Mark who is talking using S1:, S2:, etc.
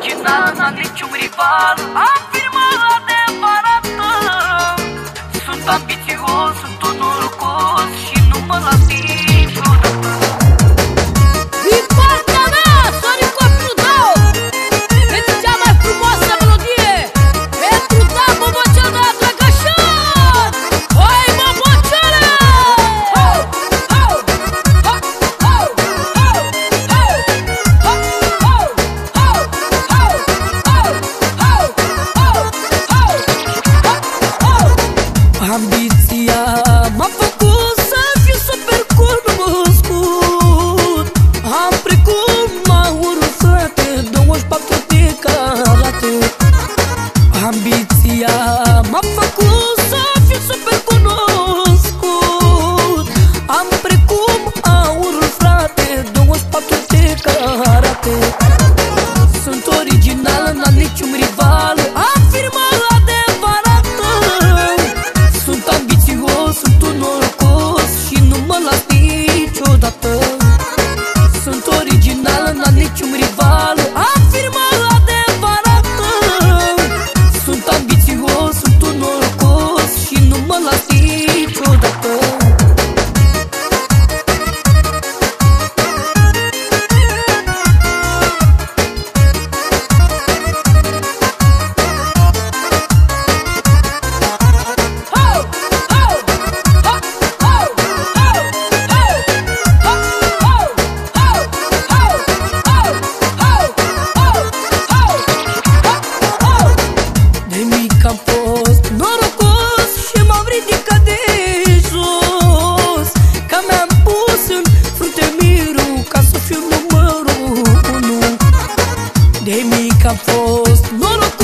S1: original, n-am niciun rival Am firma adevărată Sunt ambițios, sunt un norocos Și nu mă las
S2: de mic am fost Noroc.